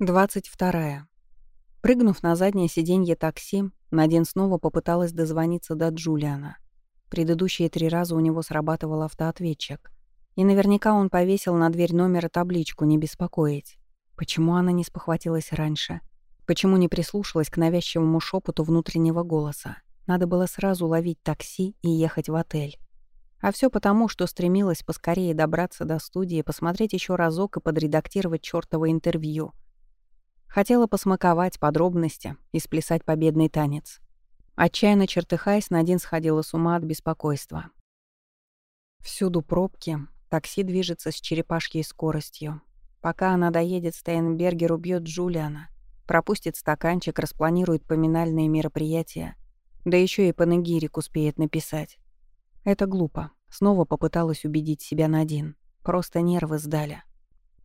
22. Прыгнув на заднее сиденье такси, Надин снова попыталась дозвониться до Джулиана. Предыдущие три раза у него срабатывал автоответчик. И наверняка он повесил на дверь номера табличку «Не беспокоить». Почему она не спохватилась раньше? Почему не прислушалась к навязчивому шепоту внутреннего голоса? Надо было сразу ловить такси и ехать в отель. А все потому, что стремилась поскорее добраться до студии, посмотреть еще разок и подредактировать чёртово интервью — Хотела посмаковать подробности и сплясать победный танец. Отчаянно чертыхаясь, Надин сходила с ума от беспокойства. Всюду пробки, такси движется с черепашьей скоростью. Пока она доедет, Стейнбергер убьет Джулиана, пропустит стаканчик, распланирует поминальные мероприятия, да еще и панегирик успеет написать. Это глупо. Снова попыталась убедить себя Надин. Просто нервы сдали.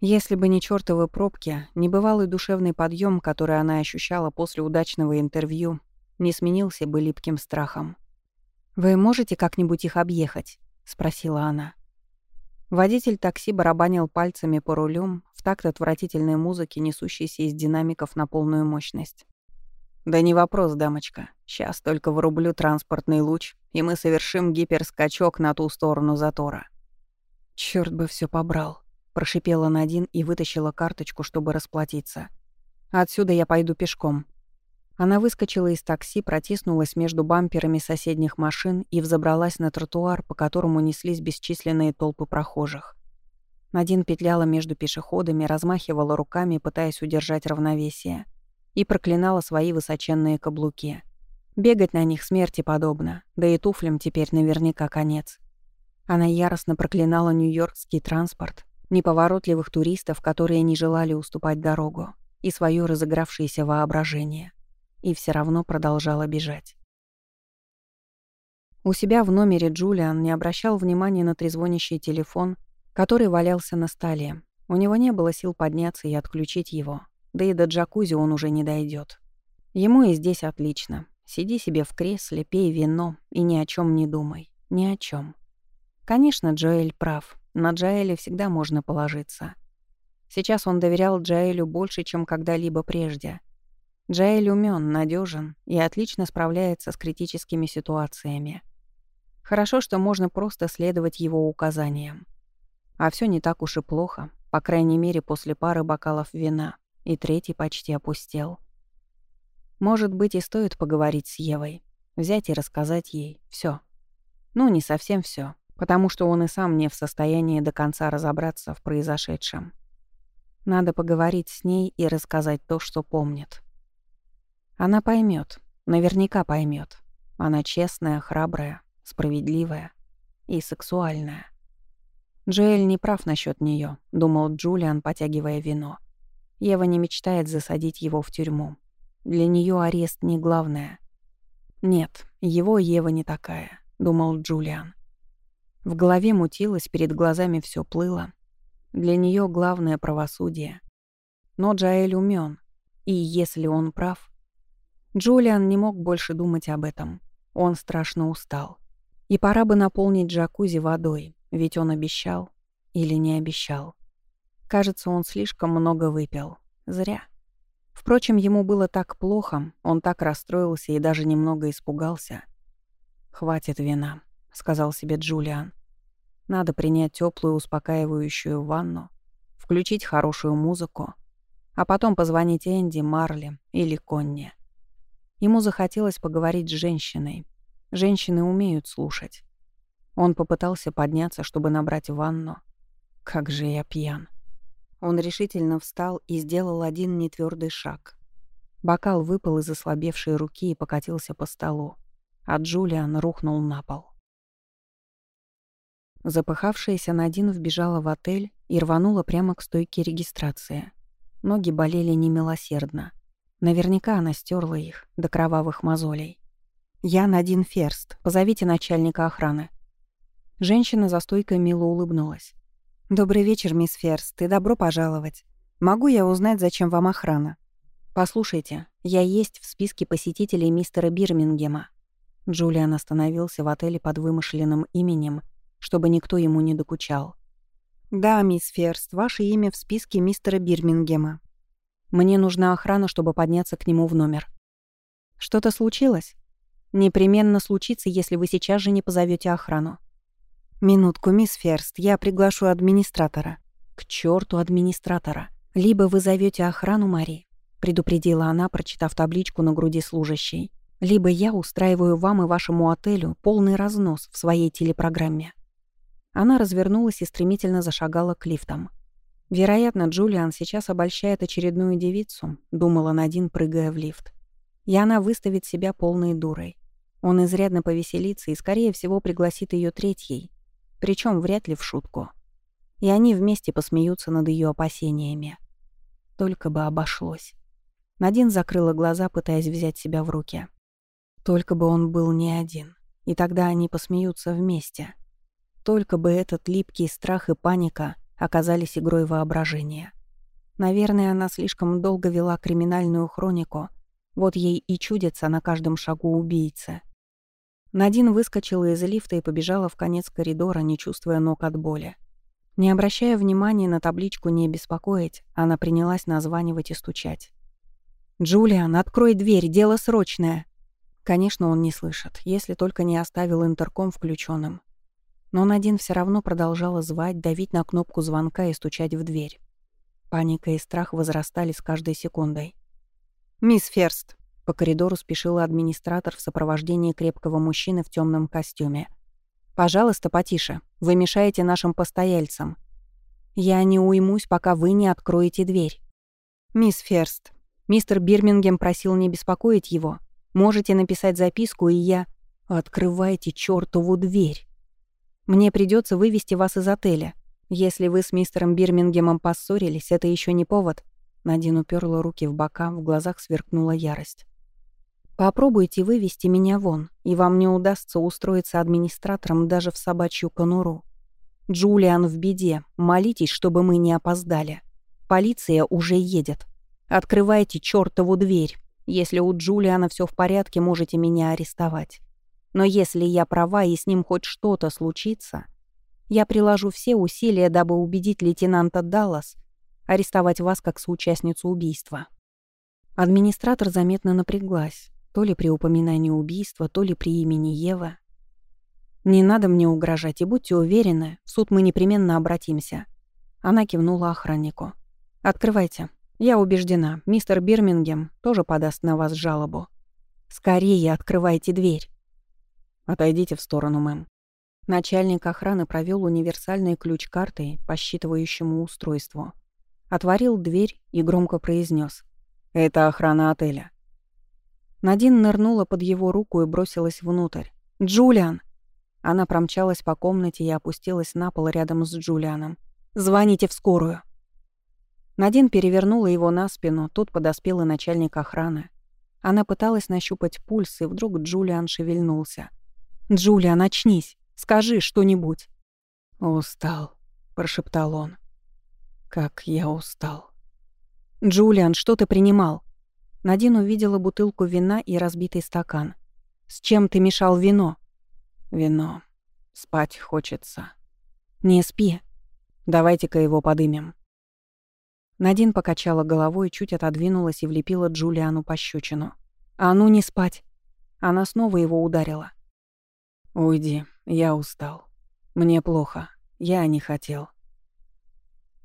Если бы не чёртовы пробки, небывалый душевный подъем, который она ощущала после удачного интервью, не сменился бы липким страхом. «Вы можете как-нибудь их объехать?» — спросила она. Водитель такси барабанил пальцами по рулю в такт отвратительной музыки, несущейся из динамиков на полную мощность. «Да не вопрос, дамочка. Сейчас только врублю транспортный луч, и мы совершим гиперскачок на ту сторону затора». Чёрт бы всё побрал. Прошипела Надин и вытащила карточку, чтобы расплатиться. «Отсюда я пойду пешком». Она выскочила из такси, протиснулась между бамперами соседних машин и взобралась на тротуар, по которому неслись бесчисленные толпы прохожих. Надин петляла между пешеходами, размахивала руками, пытаясь удержать равновесие, и проклинала свои высоченные каблуки. Бегать на них смерти подобно, да и туфлям теперь наверняка конец. Она яростно проклинала нью-йоркский транспорт, неповоротливых туристов, которые не желали уступать дорогу, и свое разыгравшееся воображение. И все равно продолжала бежать. У себя в номере Джулиан не обращал внимания на трезвонящий телефон, который валялся на столе. У него не было сил подняться и отключить его. Да и до джакузи он уже не дойдет. Ему и здесь отлично. Сиди себе в кресле, пей вино и ни о чем не думай. Ни о чем. Конечно, Джоэль прав. На Джаэля всегда можно положиться. Сейчас он доверял Джаэлю больше, чем когда-либо прежде. Джаэль умен, надежен и отлично справляется с критическими ситуациями. Хорошо, что можно просто следовать его указаниям. А все не так уж и плохо, по крайней мере, после пары бокалов вина, и третий почти опустел. Может быть, и стоит поговорить с Евой, взять и рассказать ей все. Ну, не совсем все, потому что он и сам не в состоянии до конца разобраться в произошедшем. Надо поговорить с ней и рассказать то, что помнит. Она поймет, наверняка поймет. Она честная, храбрая, справедливая и сексуальная. Джоэль не прав насчет нее, думал Джулиан, потягивая вино. Ева не мечтает засадить его в тюрьму. Для нее арест не главное. Нет, его Ева не такая, думал Джулиан. В голове мутилось, перед глазами все плыло. Для нее главное правосудие. Но Джаэль умен, и если он прав... Джулиан не мог больше думать об этом. Он страшно устал. И пора бы наполнить джакузи водой, ведь он обещал или не обещал. Кажется, он слишком много выпил. Зря. Впрочем, ему было так плохо, он так расстроился и даже немного испугался. «Хватит вина», — сказал себе Джулиан. «Надо принять теплую успокаивающую ванну, включить хорошую музыку, а потом позвонить Энди, Марли или Конне». Ему захотелось поговорить с женщиной. Женщины умеют слушать. Он попытался подняться, чтобы набрать ванну. Как же я пьян. Он решительно встал и сделал один нетвёрдый шаг. Бокал выпал из ослабевшей руки и покатился по столу, а Джулиан рухнул на пол. Запыхавшаяся Надин вбежала в отель и рванула прямо к стойке регистрации. Ноги болели немилосердно. Наверняка она стерла их до кровавых мозолей. «Я Надин Ферст. Позовите начальника охраны». Женщина за стойкой мило улыбнулась. «Добрый вечер, мисс Ферст, и добро пожаловать. Могу я узнать, зачем вам охрана?» «Послушайте, я есть в списке посетителей мистера Бирмингема». Джулиан остановился в отеле под вымышленным именем чтобы никто ему не докучал. «Да, мисс Ферст, ваше имя в списке мистера Бирмингема». Мне нужна охрана, чтобы подняться к нему в номер. Что-то случилось? Непременно случится, если вы сейчас же не позовете охрану. Минутку, мисс Ферст, я приглашу администратора. К черту администратора. Либо вы зовете охрану Мари, предупредила она, прочитав табличку на груди служащей. Либо я устраиваю вам и вашему отелю полный разнос в своей телепрограмме. Она развернулась и стремительно зашагала к лифтам. Вероятно, Джулиан сейчас обольщает очередную девицу, думала Надин, прыгая в лифт. И она выставит себя полной дурой. Он изрядно повеселится и, скорее всего, пригласит ее третьей, причем вряд ли в шутку. И они вместе посмеются над ее опасениями. Только бы обошлось. Надин закрыла глаза, пытаясь взять себя в руки. Только бы он был не один, и тогда они посмеются вместе. Только бы этот липкий страх и паника оказались игрой воображения. Наверное, она слишком долго вела криминальную хронику, вот ей и чудится на каждом шагу убийца. Надин выскочила из лифта и побежала в конец коридора, не чувствуя ног от боли. Не обращая внимания на табличку «Не беспокоить», она принялась названивать и стучать. «Джулиан, открой дверь, дело срочное!» Конечно, он не слышит, если только не оставил интерком включенным. Но Надин все равно продолжала звать, давить на кнопку звонка и стучать в дверь. Паника и страх возрастали с каждой секундой. «Мисс Ферст!» — по коридору спешила администратор в сопровождении крепкого мужчины в темном костюме. «Пожалуйста, потише. Вы мешаете нашим постояльцам. Я не уймусь, пока вы не откроете дверь. Мисс Ферст, мистер Бирмингем просил не беспокоить его. Можете написать записку, и я... Открывайте чёртову дверь!» Мне придется вывести вас из отеля. Если вы с мистером Бирмингемом поссорились, это еще не повод». Надин уперла руки в бока, в глазах сверкнула ярость. «Попробуйте вывести меня вон, и вам не удастся устроиться администратором даже в собачью конуру. Джулиан в беде, молитесь, чтобы мы не опоздали. Полиция уже едет. Открывайте чертову дверь. Если у Джулиана все в порядке, можете меня арестовать. Но если я права и с ним хоть что-то случится, я приложу все усилия, дабы убедить лейтенанта Даллас арестовать вас как соучастницу убийства». Администратор заметно напряглась, то ли при упоминании убийства, то ли при имени Ева. «Не надо мне угрожать, и будьте уверены, в суд мы непременно обратимся». Она кивнула охраннику. «Открывайте. Я убеждена, мистер Бирмингем тоже подаст на вас жалобу. Скорее открывайте дверь». «Отойдите в сторону, мэм». Начальник охраны провел универсальный ключ картой по считывающему устройству. Отворил дверь и громко произнес: «Это охрана отеля». Надин нырнула под его руку и бросилась внутрь. «Джулиан!» Она промчалась по комнате и опустилась на пол рядом с Джулианом. «Звоните в скорую!» Надин перевернула его на спину, тут подоспел и начальник охраны. Она пыталась нащупать пульс, и вдруг Джулиан шевельнулся. «Джулия, начнись! Скажи что-нибудь!» «Устал», — прошептал он. «Как я устал!» «Джулиан, что ты принимал?» Надин увидела бутылку вина и разбитый стакан. «С чем ты мешал вино?» «Вино. Спать хочется». «Не спи. Давайте-ка его подымем». Надин покачала головой, чуть отодвинулась и влепила Джулиану пощечину. «А ну не спать!» Она снова его ударила. «Уйди, я устал. Мне плохо. Я не хотел».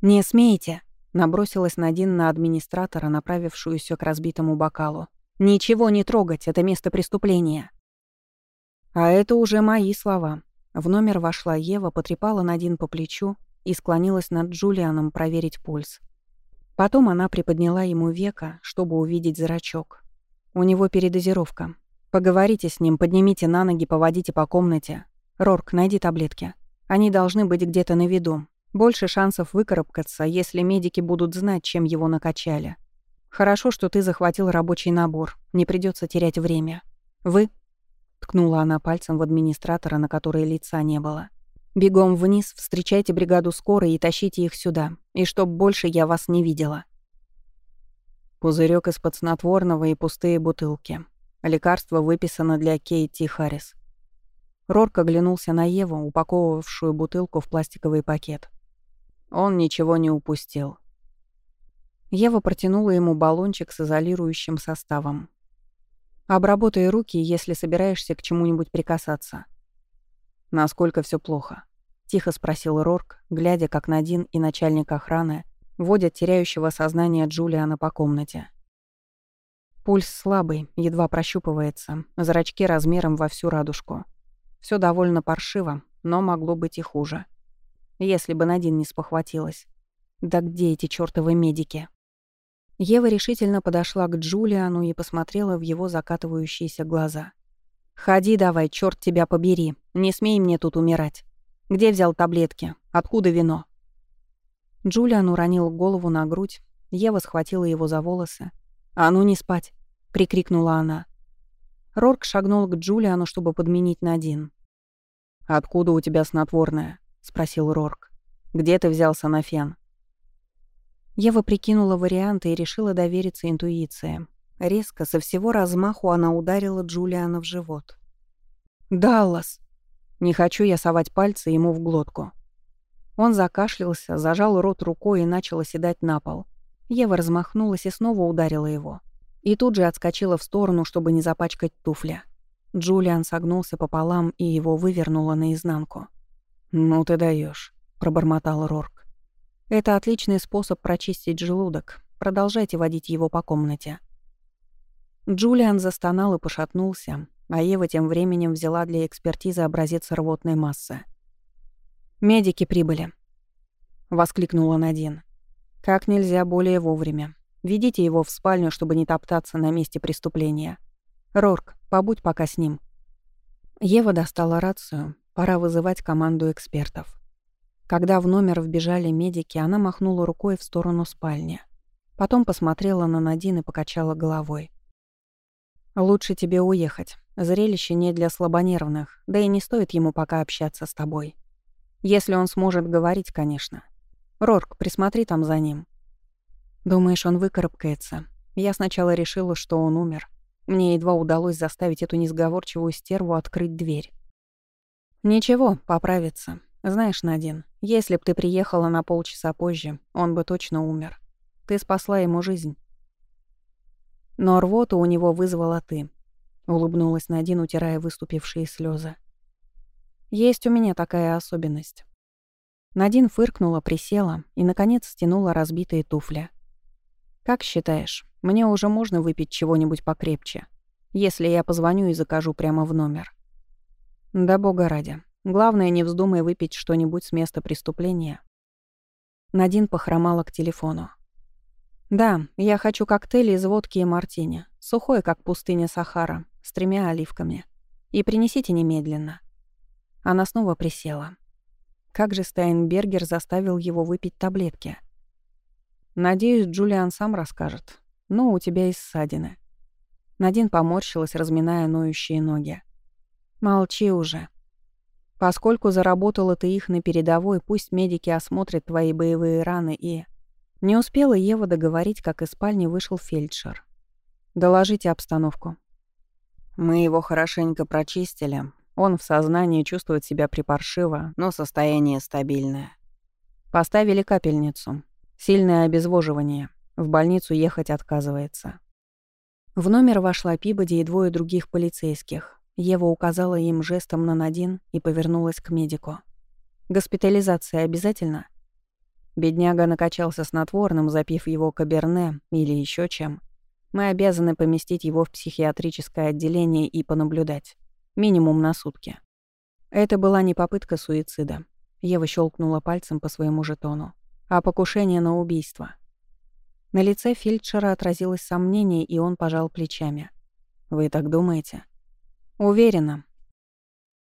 «Не смейте!» — набросилась Надин на администратора, направившуюся к разбитому бокалу. «Ничего не трогать, это место преступления». А это уже мои слова. В номер вошла Ева, потрепала Надин по плечу и склонилась над Джулианом проверить пульс. Потом она приподняла ему века, чтобы увидеть зрачок. У него передозировка. Поговорите с ним, поднимите на ноги, поводите по комнате. Рорк, найди таблетки. Они должны быть где-то на виду. Больше шансов выкарабкаться, если медики будут знать, чем его накачали. Хорошо, что ты захватил рабочий набор. Не придется терять время. Вы? Ткнула она пальцем в администратора, на которой лица не было. Бегом вниз, встречайте бригаду скорой и тащите их сюда. И чтоб больше я вас не видела. Пузырек из-под снотворного и пустые бутылки. Лекарство выписано для Кейти Харрис. Рорк оглянулся на Еву, упаковывавшую бутылку в пластиковый пакет. Он ничего не упустил. Ева протянула ему баллончик с изолирующим составом. «Обработай руки, если собираешься к чему-нибудь прикасаться». «Насколько все плохо?» — тихо спросил Рорк, глядя, как Надин и начальник охраны водят теряющего сознание Джулиана по комнате. Пульс слабый, едва прощупывается, зрачки размером во всю радужку. Все довольно паршиво, но могло быть и хуже. Если бы Надин не спохватилась. Да где эти чёртовы медики? Ева решительно подошла к Джулиану и посмотрела в его закатывающиеся глаза. «Ходи давай, черт тебя побери. Не смей мне тут умирать. Где взял таблетки? Откуда вино?» Джулиан уронил голову на грудь. Ева схватила его за волосы. «А ну не спать!» — прикрикнула она. Рорк шагнул к Джулиану, чтобы подменить Надин. «Откуда у тебя снотворное?» — спросил Рорк. «Где ты взялся на фен?» Ева прикинула варианты и решила довериться интуиции. Резко, со всего размаху она ударила Джулиана в живот. «Даллас!» Не хочу я совать пальцы ему в глотку. Он закашлялся, зажал рот рукой и начал оседать на пол. Ева размахнулась и снова ударила его. И тут же отскочила в сторону, чтобы не запачкать туфля. Джулиан согнулся пополам и его вывернуло наизнанку. «Ну ты даешь, пробормотал Рорк. Это отличный способ прочистить желудок. Продолжайте водить его по комнате. Джулиан застонал и пошатнулся, а Ева тем временем взяла для экспертизы образец рвотной массы. «Медики прибыли», — воскликнула Надин. «Как нельзя более вовремя. Ведите его в спальню, чтобы не топтаться на месте преступления. Рорк, побудь пока с ним». Ева достала рацию. Пора вызывать команду экспертов. Когда в номер вбежали медики, она махнула рукой в сторону спальни. Потом посмотрела на Надин и покачала головой. «Лучше тебе уехать. Зрелище не для слабонервных, да и не стоит ему пока общаться с тобой. Если он сможет говорить, конечно. Рорк, присмотри там за ним». «Думаешь, он выкарабкается?» Я сначала решила, что он умер. Мне едва удалось заставить эту несговорчивую стерву открыть дверь. «Ничего, поправится. Знаешь, Надин, если б ты приехала на полчаса позже, он бы точно умер. Ты спасла ему жизнь. Но рвоту у него вызвала ты. Улыбнулась Надин, утирая выступившие слезы. Есть у меня такая особенность. Надин фыркнула, присела и, наконец, стянула разбитые туфли. «Как считаешь, мне уже можно выпить чего-нибудь покрепче, если я позвоню и закажу прямо в номер?» «Да бога ради, Главное, не вздумай выпить что-нибудь с места преступления. Надин похромала к телефону. «Да, я хочу коктейль из водки и мартини, сухой, как пустыня Сахара, с тремя оливками. И принесите немедленно». Она снова присела. Как же Стайнбергер заставил его выпить таблетки? Надеюсь, Джулиан сам расскажет. Ну, у тебя и ссадины. Надин поморщилась, разминая ноющие ноги. «Молчи уже», Поскольку заработала ты их на передовой, пусть медики осмотрят твои боевые раны и...» Не успела Ева договорить, как из спальни вышел фельдшер. «Доложите обстановку». «Мы его хорошенько прочистили. Он в сознании чувствует себя припаршиво, но состояние стабильное. Поставили капельницу. Сильное обезвоживание. В больницу ехать отказывается». В номер вошла Пибоди и двое других полицейских. Ева указала им жестом на Надин и повернулась к медику. «Госпитализация обязательно?» Бедняга накачался снотворным, запив его каберне или еще чем. Мы обязаны поместить его в психиатрическое отделение и понаблюдать. Минимум на сутки. Это была не попытка суицида. Ева щелкнула пальцем по своему жетону. А покушение на убийство. На лице фельдшера отразилось сомнение, и он пожал плечами. «Вы так думаете?» Уверена.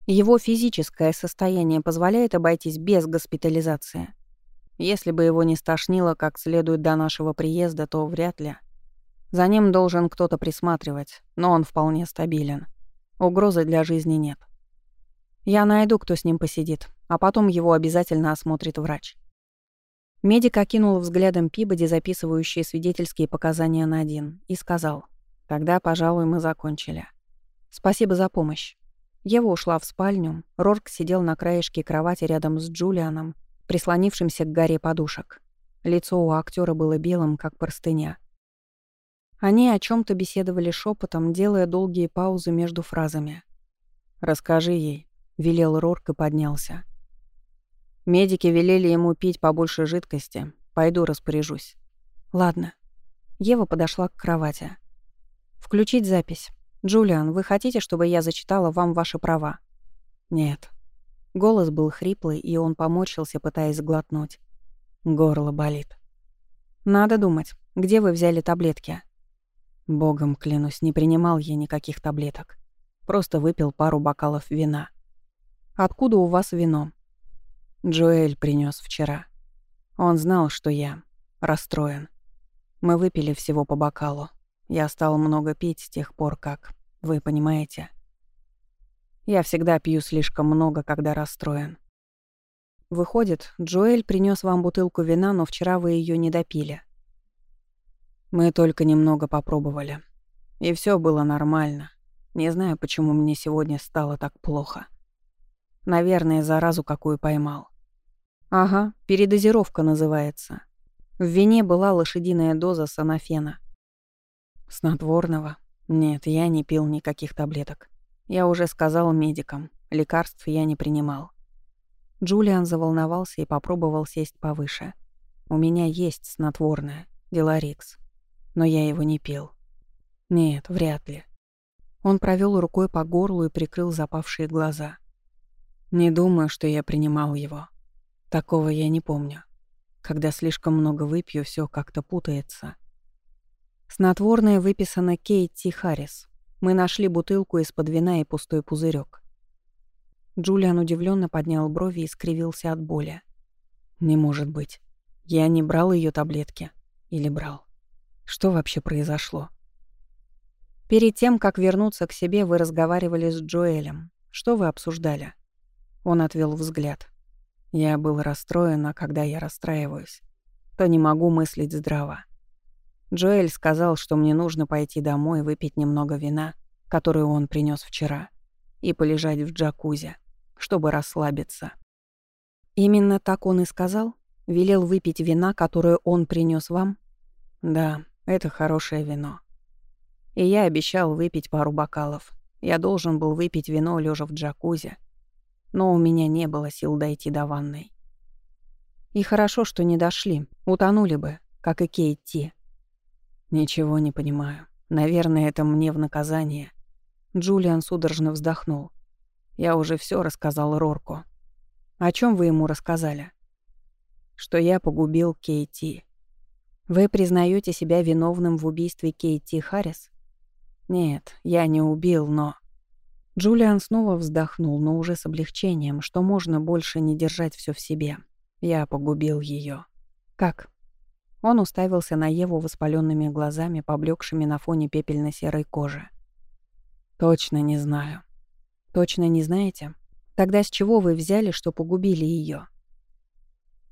Его физическое состояние позволяет обойтись без госпитализации. Если бы его не стошнило как следует до нашего приезда, то вряд ли. За ним должен кто-то присматривать, но он вполне стабилен. Угрозы для жизни нет. Я найду, кто с ним посидит, а потом его обязательно осмотрит врач. Медик окинул взглядом Пибоди, записывающие свидетельские показания на один, и сказал, «Тогда, пожалуй, мы закончили». «Спасибо за помощь». Ева ушла в спальню. Рорк сидел на краешке кровати рядом с Джулианом, прислонившимся к горе подушек. Лицо у актера было белым, как простыня. Они о чем то беседовали шепотом, делая долгие паузы между фразами. «Расскажи ей», — велел Рорк и поднялся. Медики велели ему пить побольше жидкости. Пойду распоряжусь. «Ладно». Ева подошла к кровати. «Включить запись. Джулиан, вы хотите, чтобы я зачитала вам ваши права?» «Нет». Голос был хриплый, и он поморщился, пытаясь глотнуть. Горло болит. «Надо думать, где вы взяли таблетки?» Богом клянусь, не принимал я никаких таблеток. Просто выпил пару бокалов вина. «Откуда у вас вино?» Джоэль принес вчера. Он знал, что я расстроен. Мы выпили всего по бокалу. Я стал много пить с тех пор, как... Вы понимаете? Я всегда пью слишком много, когда расстроен. Выходит, Джоэль принес вам бутылку вина, но вчера вы ее не допили. Мы только немного попробовали. И все было нормально. Не знаю, почему мне сегодня стало так плохо. Наверное, заразу какую поймал. Ага, передозировка называется. В вине была лошадиная доза санофена. Снотворного? Нет, я не пил никаких таблеток. Я уже сказал медикам, лекарств я не принимал. Джулиан заволновался и попробовал сесть повыше. У меня есть снотворное, Деларикс но я его не пил. Нет, вряд ли. Он провел рукой по горлу и прикрыл запавшие глаза. Не думаю, что я принимал его. Такого я не помню. Когда слишком много выпью, все как-то путается. Снотворное выписано Кейти Харрис. Мы нашли бутылку из-под вина и пустой пузырек. Джулиан удивленно поднял брови и скривился от боли. Не может быть. Я не брал ее таблетки. Или брал. Что вообще произошло? Перед тем, как вернуться к себе, вы разговаривали с Джоэлем. Что вы обсуждали? Он отвел взгляд. Я был расстроен, а когда я расстраиваюсь, то не могу мыслить здраво. Джоэль сказал, что мне нужно пойти домой, выпить немного вина, которое он принес вчера, и полежать в джакузи, чтобы расслабиться. Именно так он и сказал? Велел выпить вина, которое он принес вам? Да, это хорошее вино. И я обещал выпить пару бокалов. Я должен был выпить вино, лежа в джакузи. Но у меня не было сил дойти до ванной. И хорошо, что не дошли. Утонули бы, как и Кейти. Ничего не понимаю. Наверное, это мне в наказание. Джулиан судорожно вздохнул. Я уже все рассказал Рорку. О чем вы ему рассказали? Что я погубил Кейти. Вы признаете себя виновным в убийстве Кейти Харрис? Нет, я не убил, но... Джулиан снова вздохнул, но уже с облегчением, что можно больше не держать все в себе. Я погубил ее. Как? Он уставился на Еву воспаленными глазами, поблекшими на фоне пепельно-серой кожи. Точно не знаю. Точно не знаете? Тогда с чего вы взяли, что погубили ее?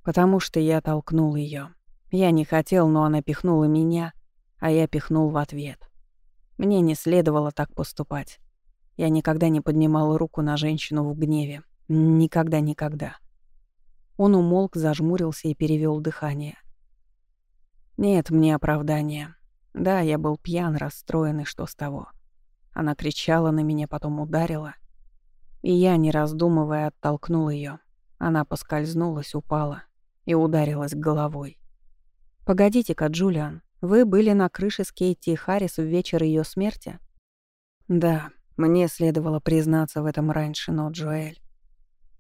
Потому что я толкнул ее. Я не хотел, но она пихнула меня, а я пихнул в ответ. Мне не следовало так поступать. Я никогда не поднимал руку на женщину в гневе. Никогда-никогда. Он умолк, зажмурился и перевел дыхание. Нет мне оправдания. Да, я был пьян, расстроен, и что с того? Она кричала на меня, потом ударила. И я, не раздумывая, оттолкнул ее. Она поскользнулась, упала и ударилась головой. «Погодите-ка, Джулиан, вы были на крыше с Кейти Харрис в вечер ее смерти?» «Да, мне следовало признаться в этом раньше, но Джоэль...»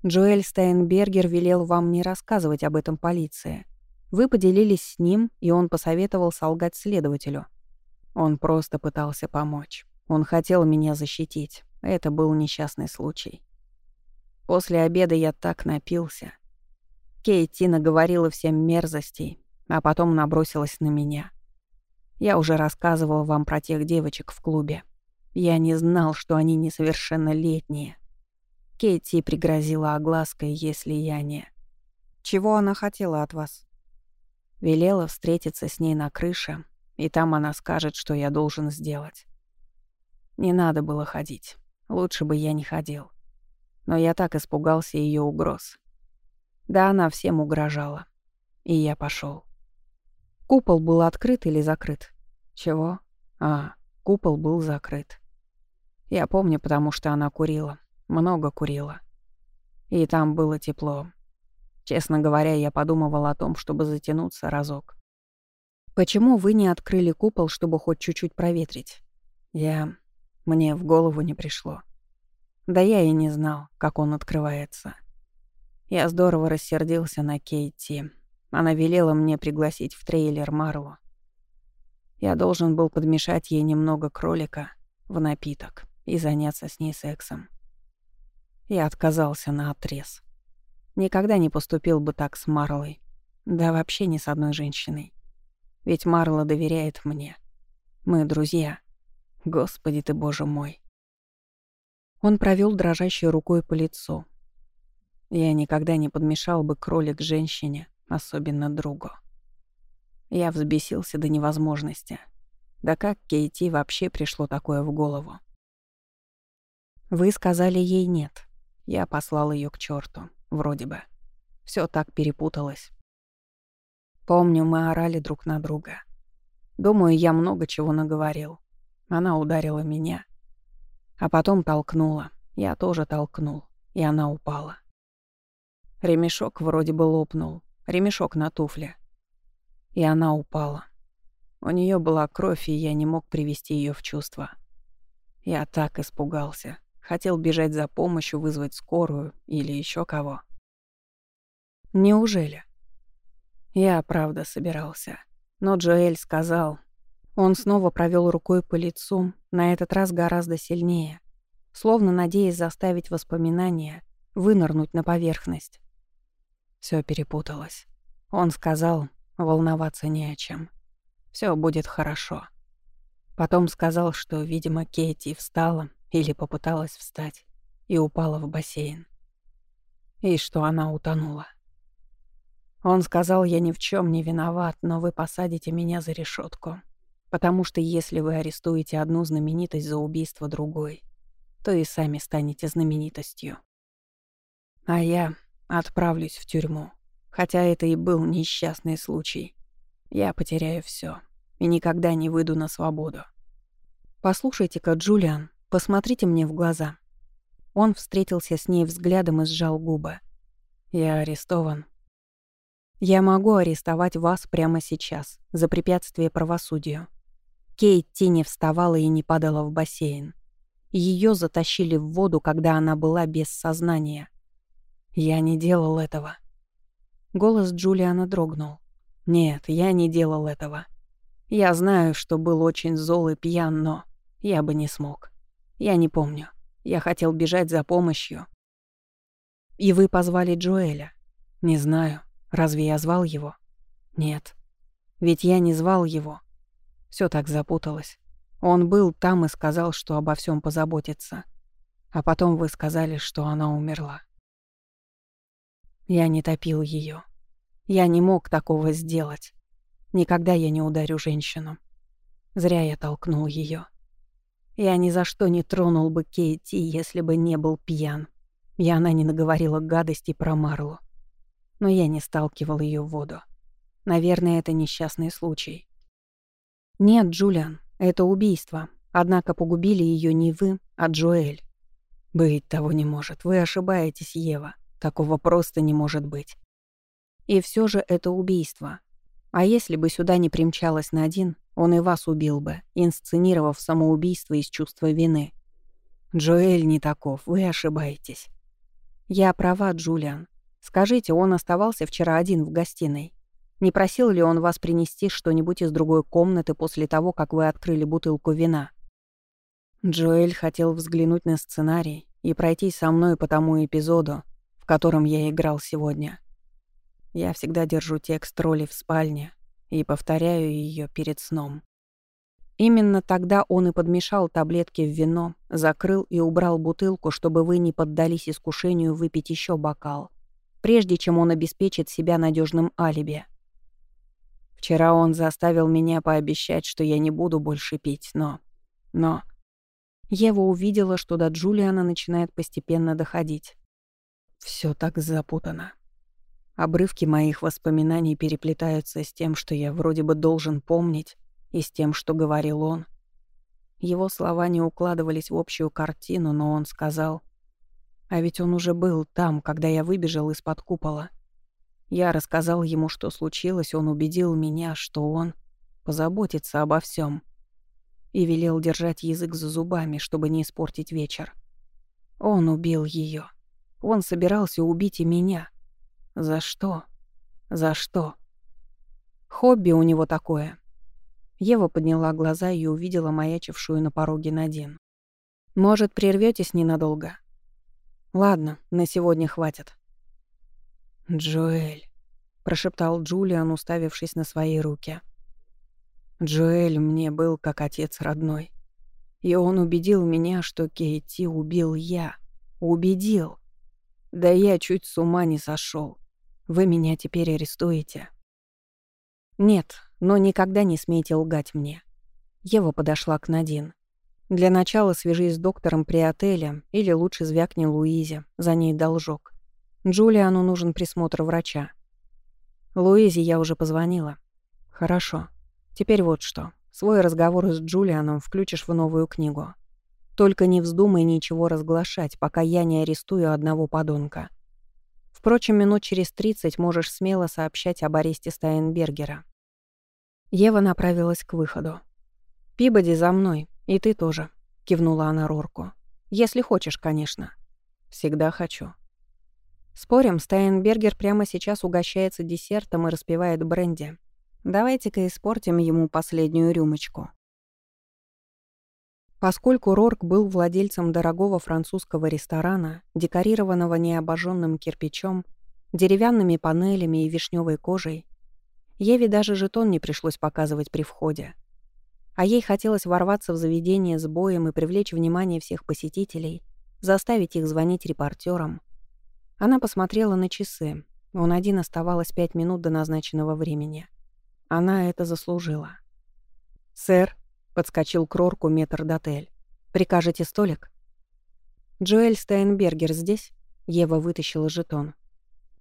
«Джоэль Стайнбергер велел вам не рассказывать об этом полиции. Вы поделились с ним, и он посоветовал солгать следователю. Он просто пытался помочь. Он хотел меня защитить. Это был несчастный случай. После обеда я так напился. Кейти наговорила всем мерзостей, а потом набросилась на меня. Я уже рассказывал вам про тех девочек в клубе. Я не знал, что они несовершеннолетние. Кейти пригрозила оглаской, если я не... Чего она хотела от вас? Велела встретиться с ней на крыше, и там она скажет, что я должен сделать. Не надо было ходить. Лучше бы я не ходил. Но я так испугался ее угроз. Да она всем угрожала. И я пошел. Купол был открыт или закрыт? Чего? А, купол был закрыт. Я помню, потому что она курила. Много курила. И там было тепло. Честно говоря, я подумывал о том, чтобы затянуться разок. Почему вы не открыли купол, чтобы хоть чуть-чуть проветрить? Я... Мне в голову не пришло. Да я и не знал, как он открывается. Я здорово рассердился на Кейти. Она велела мне пригласить в трейлер Марлу. Я должен был подмешать ей немного кролика в напиток и заняться с ней сексом. Я отказался на отрез. Никогда не поступил бы так с Марлой. Да вообще ни с одной женщиной. Ведь Марла доверяет мне. Мы друзья. Господи ты, боже мой. Он провел дрожащей рукой по лицу. Я никогда не подмешал бы кролик женщине, особенно другу. Я взбесился до невозможности. Да как Кейти вообще пришло такое в голову? Вы сказали ей нет. Я послал ее к черту, вроде бы. Все так перепуталось. Помню, мы орали друг на друга. Думаю, я много чего наговорил. Она ударила меня. А потом толкнула. Я тоже толкнул. И она упала. Ремешок вроде бы лопнул. Ремешок на туфле. И она упала. У нее была кровь, и я не мог привести ее в чувство. Я так испугался. Хотел бежать за помощью, вызвать скорую или еще кого. Неужели? Я, правда, собирался. Но Джоэль сказал... Он снова провел рукой по лицу, на этот раз гораздо сильнее, словно надеясь заставить воспоминания вынырнуть на поверхность. Все перепуталось. Он сказал, волноваться не о чем. Все будет хорошо. Потом сказал, что, видимо, Кейти встала или попыталась встать и упала в бассейн. И что она утонула. Он сказал, я ни в чем не виноват, но вы посадите меня за решетку, потому что если вы арестуете одну знаменитость за убийство другой, то и сами станете знаменитостью. А я Отправлюсь в тюрьму. Хотя это и был несчастный случай. Я потеряю все и никогда не выйду на свободу. Послушайте-ка, Джулиан, посмотрите мне в глаза. Он встретился с ней взглядом и сжал губы. Я арестован. Я могу арестовать вас прямо сейчас за препятствие правосудию. Кейт не вставала и не падала в бассейн. Ее затащили в воду, когда она была без сознания. Я не делал этого. Голос Джулиана дрогнул. Нет, я не делал этого. Я знаю, что был очень зол и пьян, но я бы не смог. Я не помню. Я хотел бежать за помощью. И вы позвали Джоэля? Не знаю. Разве я звал его? Нет. Ведь я не звал его. Все так запуталось. Он был там и сказал, что обо всем позаботится. А потом вы сказали, что она умерла. Я не топил ее. Я не мог такого сделать. Никогда я не ударю женщину. Зря я толкнул ее. Я ни за что не тронул бы Кейти, если бы не был пьян. И она не наговорила гадостей про Марлу. Но я не сталкивал ее в воду. Наверное, это несчастный случай. Нет, Джулиан, это убийство. Однако погубили ее не вы, а Джоэль. Быть того не может. Вы ошибаетесь, Ева. Такого просто не может быть. И все же это убийство. А если бы сюда не примчалась Надин, он и вас убил бы, инсценировав самоубийство из чувства вины. Джоэль не таков, вы ошибаетесь. Я права, Джулиан. Скажите, он оставался вчера один в гостиной. Не просил ли он вас принести что-нибудь из другой комнаты после того, как вы открыли бутылку вина? Джоэль хотел взглянуть на сценарий и пройти со мной по тому эпизоду, в котором я играл сегодня. Я всегда держу текст роли в спальне и повторяю ее перед сном. Именно тогда он и подмешал таблетки в вино, закрыл и убрал бутылку, чтобы вы не поддались искушению выпить еще бокал, прежде чем он обеспечит себя надежным алиби. Вчера он заставил меня пообещать, что я не буду больше пить, но... Но... Ева увидела, что до Джулиана начинает постепенно доходить. Все так запутано. Обрывки моих воспоминаний переплетаются с тем, что я вроде бы должен помнить, и с тем, что говорил он. Его слова не укладывались в общую картину, но он сказал... А ведь он уже был там, когда я выбежал из-под купола. Я рассказал ему, что случилось, он убедил меня, что он позаботится обо всем и велел держать язык за зубами, чтобы не испортить вечер. Он убил ее. Он собирался убить и меня. За что? За что? Хобби у него такое. Ева подняла глаза и увидела маячившую на пороге Надин. «Может, прервётесь ненадолго?» «Ладно, на сегодня хватит». «Джоэль», — прошептал Джулиан, уставившись на свои руки. Джоэль мне был как отец родной. И он убедил меня, что Кейти убил я. Убедил. Да я чуть с ума не сошел. Вы меня теперь арестуете? Нет, но никогда не смейте лгать мне. Ева подошла к Надин. Для начала свяжись с доктором при отеле или лучше звякни Луизе, за ней должок. Джулиану нужен присмотр врача. Луизе я уже позвонила. Хорошо. Теперь вот что. Свой разговор с Джулианом включишь в новую книгу. Только не вздумай ничего разглашать, пока я не арестую одного подонка. Впрочем, минут через тридцать можешь смело сообщать об аресте Стайнбергера. Ева направилась к выходу. «Пибоди за мной, и ты тоже», — кивнула она Рорку. «Если хочешь, конечно». «Всегда хочу». Спорим, Стайнбергер прямо сейчас угощается десертом и распивает бренди, Давайте-ка испортим ему последнюю рюмочку. Поскольку Рорк был владельцем дорогого французского ресторана, декорированного необожженным кирпичом, деревянными панелями и вишневой кожей, Еве даже жетон не пришлось показывать при входе. А ей хотелось ворваться в заведение с боем и привлечь внимание всех посетителей, заставить их звонить репортерам. Она посмотрела на часы. Он один оставалось пять минут до назначенного времени. Она это заслужила. «Сэр», — подскочил к Рорку метрдотель, — «прикажете столик?» «Джоэль Стайнбергер здесь?» — Ева вытащила жетон.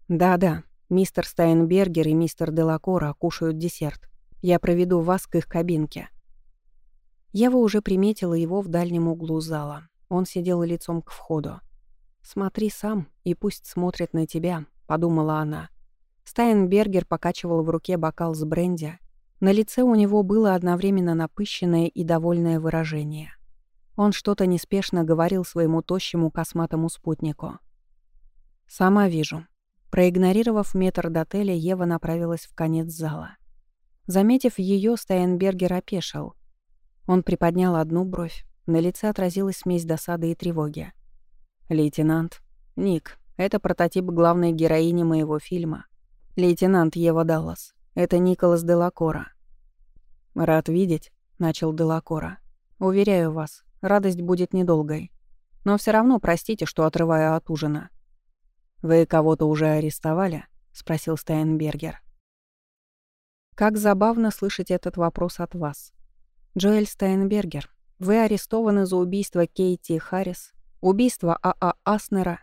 «Да-да, мистер Стайнбергер и мистер Делакора кушают десерт. Я проведу вас к их кабинке». Ева уже приметила его в дальнем углу зала. Он сидел лицом к входу. «Смотри сам, и пусть смотрит на тебя», — подумала она. Стайнбергер покачивал в руке бокал с бренди. На лице у него было одновременно напыщенное и довольное выражение. Он что-то неспешно говорил своему тощему косматому спутнику. «Сама вижу». Проигнорировав метр до отеля, Ева направилась в конец зала. Заметив ее, Стайнбергер опешил. Он приподнял одну бровь. На лице отразилась смесь досады и тревоги. «Лейтенант. Ник, это прототип главной героини моего фильма. «Лейтенант Ева Даллас. Это Николас Делакора». «Рад видеть», — начал Делакора. «Уверяю вас, радость будет недолгой. Но все равно простите, что отрываю от ужина». «Вы кого-то уже арестовали?» — спросил Стайнбергер. «Как забавно слышать этот вопрос от вас. Джоэль Стайнбергер, вы арестованы за убийство Кейти Харрис, убийство А.А. А. Аснера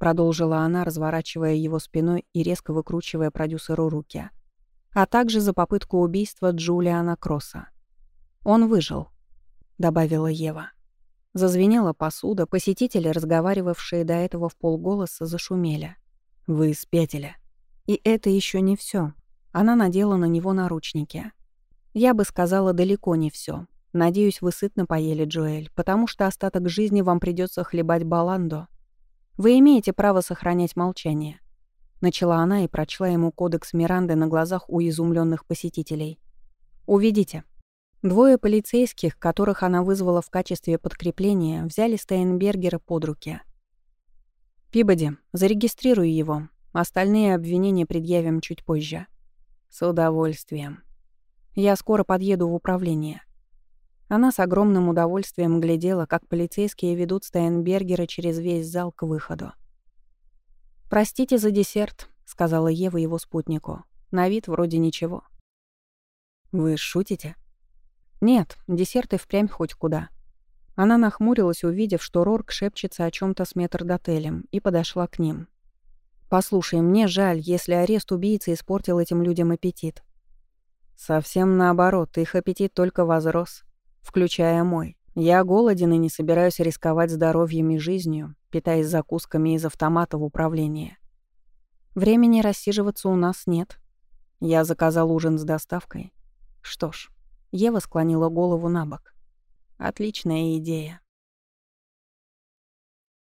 продолжила она, разворачивая его спиной и резко выкручивая продюсеру руки, а также за попытку убийства Джулиана Кросса. Он выжил, добавила Ева. Зазвенела посуда, посетители, разговаривавшие до этого в полголоса, зашумели. «Вы спятили». И это еще не все. Она надела на него наручники. Я бы сказала, далеко не все. Надеюсь, вы сытно поели, Джоэль, потому что остаток жизни вам придется хлебать баландо вы имеете право сохранять молчание. Начала она и прочла ему кодекс Миранды на глазах у изумленных посетителей. Увидите. Двое полицейских, которых она вызвала в качестве подкрепления, взяли Стейнбергера под руки. «Пибоди, зарегистрируй его. Остальные обвинения предъявим чуть позже». «С удовольствием. Я скоро подъеду в управление. Она с огромным удовольствием глядела, как полицейские ведут Стайнбергера через весь зал к выходу. «Простите за десерт», — сказала Ева его спутнику. «На вид вроде ничего». «Вы шутите?» «Нет, десерт и впрямь хоть куда». Она нахмурилась, увидев, что Рорк шепчется о чем то с метрдотелем, и подошла к ним. «Послушай, мне жаль, если арест убийцы испортил этим людям аппетит». «Совсем наоборот, их аппетит только возрос, включая мой. Я голоден и не собираюсь рисковать здоровьем и жизнью, питаясь закусками из автомата в управлении. Времени рассиживаться у нас нет. Я заказал ужин с доставкой. Что ж, Ева склонила голову на бок. Отличная идея.